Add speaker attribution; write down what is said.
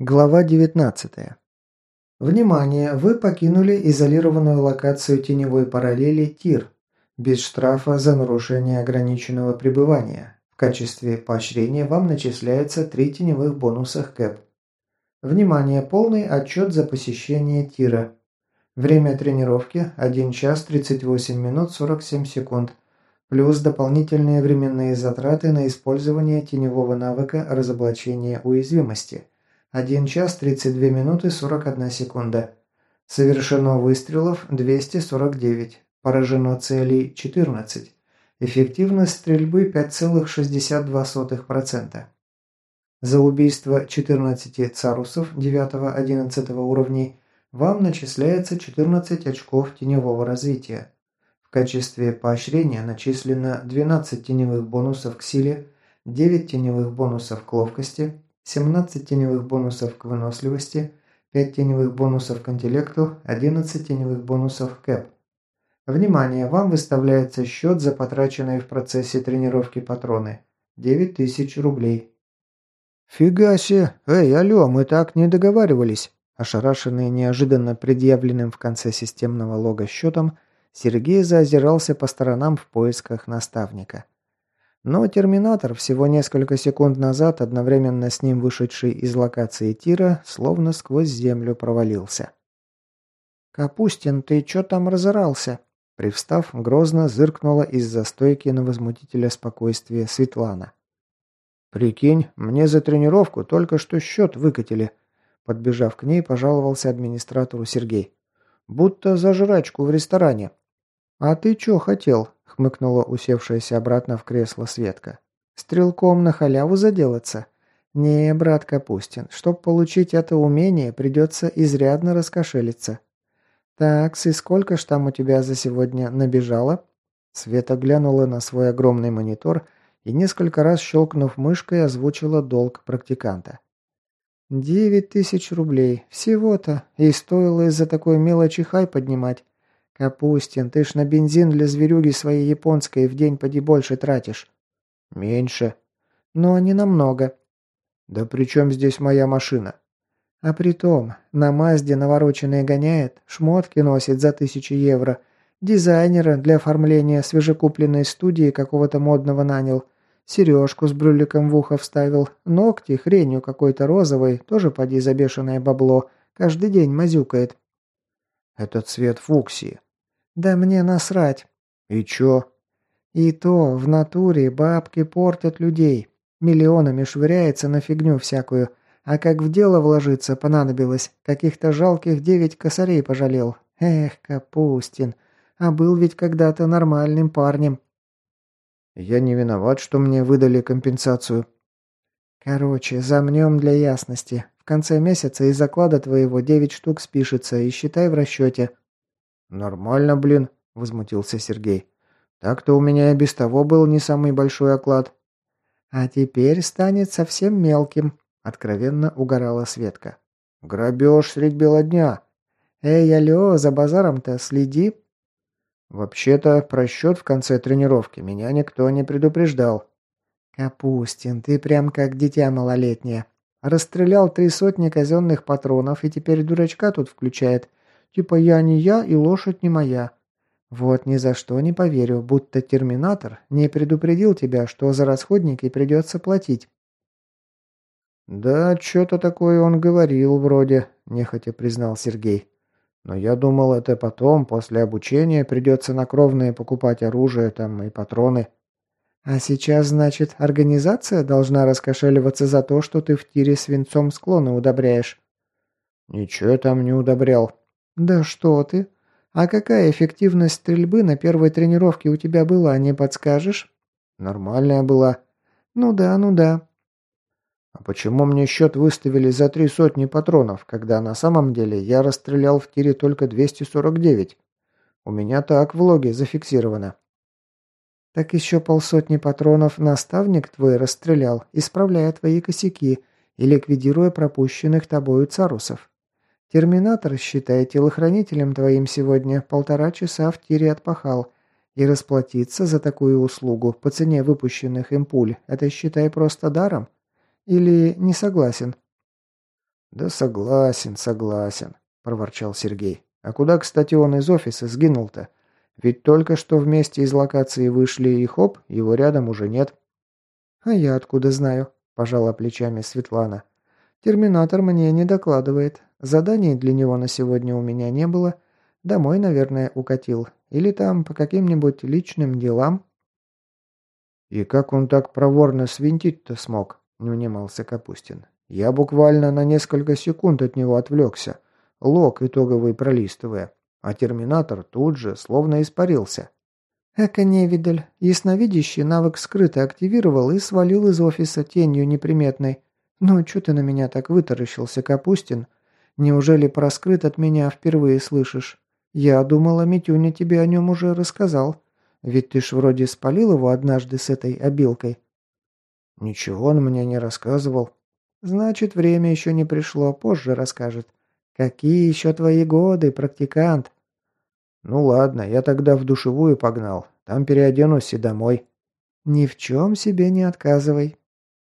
Speaker 1: Глава 19. Внимание! Вы покинули изолированную локацию теневой параллели ТИР без штрафа за нарушение ограниченного пребывания. В качестве поощрения вам начисляется 3 теневых бонуса КЭП. Внимание! Полный отчет за посещение ТИРа. Время тренировки 1 час 38 минут 47 секунд. Плюс дополнительные временные затраты на использование теневого навыка разоблачения уязвимости – 1 час 32 минуты 41 секунда. Совершено выстрелов 249. Поражено целей 14. Эффективность стрельбы 5,62%. За убийство 14 царусов 9-11 уровней вам начисляется 14 очков теневого развития. В качестве поощрения начислено 12 теневых бонусов к силе, 9 теневых бонусов к ловкости, 17 теневых бонусов к выносливости, 5 теневых бонусов к интеллекту, 11 теневых бонусов к кэп. Внимание! Вам выставляется счет за потраченные в процессе тренировки патроны. 9000 рублей.
Speaker 2: «Фига себе! Эй, алло, мы так не договаривались!» Ошарашенный неожиданно предъявленным в конце системного лога счетом, Сергей заозирался по сторонам в поисках наставника. Но Терминатор, всего несколько секунд назад, одновременно с ним вышедший из локации тира, словно сквозь землю провалился.
Speaker 1: «Капустин, ты чё там разорался?» Привстав, грозно зыркнула из-за стойки на возмутителя спокойствия Светлана.
Speaker 2: «Прикинь, мне за тренировку только что счет выкатили», подбежав к ней, пожаловался администратору Сергей. «Будто за жрачку в ресторане».
Speaker 1: «А ты чё хотел?» – хмыкнула усевшаяся обратно в кресло Светка. «Стрелком на халяву заделаться? Не, брат Капустин, чтоб получить это умение, придется изрядно раскошелиться. Так, и сколько ж там у тебя за сегодня набежало?» Света глянула на свой огромный монитор и несколько раз щелкнув мышкой, озвучила долг практиканта. «Девять тысяч рублей. Всего-то. И стоило из-за такой мелочи хай поднимать. «Капустин, ты ж на бензин для зверюги своей японской в день поди больше тратишь».
Speaker 2: «Меньше».
Speaker 1: «Но не намного».
Speaker 2: «Да при чем здесь моя машина?»
Speaker 1: «А притом, на Мазде навороченные гоняет, шмотки носит за тысячи евро, дизайнера для оформления свежекупленной студии какого-то модного нанял, сережку с брюликом в ухо вставил, ногти хренью какой-то розовой, тоже поди за бешеное бабло, каждый день мазюкает».
Speaker 2: «Это цвет фуксии».
Speaker 1: «Да мне насрать».
Speaker 2: «И чё?»
Speaker 1: «И то, в натуре бабки портят людей. Миллионами швыряется на фигню всякую. А как в дело вложиться понадобилось, каких-то жалких девять косарей пожалел. Эх, Капустин, а был ведь когда-то нормальным парнем».
Speaker 2: «Я не виноват, что мне выдали компенсацию».
Speaker 1: «Короче, замнем для ясности. В конце месяца из заклада твоего девять штук спишется и считай в расчете».
Speaker 2: «Нормально, блин», – возмутился Сергей. «Так-то у меня и без того был не самый большой оклад».
Speaker 1: «А теперь станет совсем мелким», – откровенно угорала Светка.
Speaker 2: «Грабеж средь бела дня».
Speaker 1: «Эй, алло, за базаром-то следи».
Speaker 2: «Вообще-то, про счет в конце тренировки меня никто не предупреждал».
Speaker 1: «Капустин, ты прям как дитя малолетнее. Расстрелял три сотни казенных патронов и теперь дурачка тут включает. Типа я не я и лошадь не моя. Вот ни за что не поверю, будто терминатор не предупредил тебя, что за расходники придется платить.
Speaker 2: «Да, что-то такое он говорил вроде», – нехотя признал Сергей. «Но я думал, это потом, после обучения, придется на кровные покупать оружие там и патроны».
Speaker 1: «А сейчас, значит, организация должна раскошеливаться за то, что ты в тире свинцом склоны удобряешь?»
Speaker 2: «Ничего там не удобрял»,
Speaker 1: «Да что ты! А какая эффективность стрельбы на первой тренировке у тебя была, не подскажешь?»
Speaker 2: «Нормальная была».
Speaker 1: «Ну да, ну да».
Speaker 2: «А почему мне счет выставили за три сотни патронов, когда на самом деле я расстрелял в тире только 249? У меня так в логе зафиксировано».
Speaker 1: «Так еще полсотни патронов наставник твой расстрелял, исправляя твои косяки и ликвидируя пропущенных тобою царусов. Терминатор, считай, телохранителем твоим сегодня полтора часа в тире отпахал. И расплатиться за такую услугу по цене выпущенных им пуль, это считай просто даром? Или не согласен?»
Speaker 2: «Да согласен, согласен», – проворчал Сергей. «А куда, кстати, он из офиса сгинул-то? Ведь только что вместе из локации вышли и хоп, его рядом уже нет».
Speaker 1: «А я откуда знаю?» – пожала плечами Светлана. «Терминатор мне не докладывает. Заданий для него на сегодня у меня не было. Домой, наверное, укатил. Или там по каким-нибудь личным делам».
Speaker 2: «И как он так проворно свинтить-то смог?» – не унимался Капустин. «Я буквально на несколько секунд от него отвлекся, лог итоговый пролистывая, а терминатор тут же словно испарился».
Speaker 1: «Эка невидаль, ясновидящий навык скрыто активировал и свалил из офиса тенью неприметной. Ну, чё ты на меня так вытаращился, Капустин? Неужели про скрыт от меня впервые слышишь? Я думала, Митюня тебе о нем уже рассказал». Ведь ты ж вроде спалил его однажды с этой обилкой».
Speaker 2: «Ничего он мне не рассказывал».
Speaker 1: «Значит, время еще не пришло, позже расскажет. Какие еще твои годы, практикант?»
Speaker 2: «Ну ладно, я тогда в душевую погнал. Там переоденусь и домой».
Speaker 1: «Ни в чем себе не отказывай.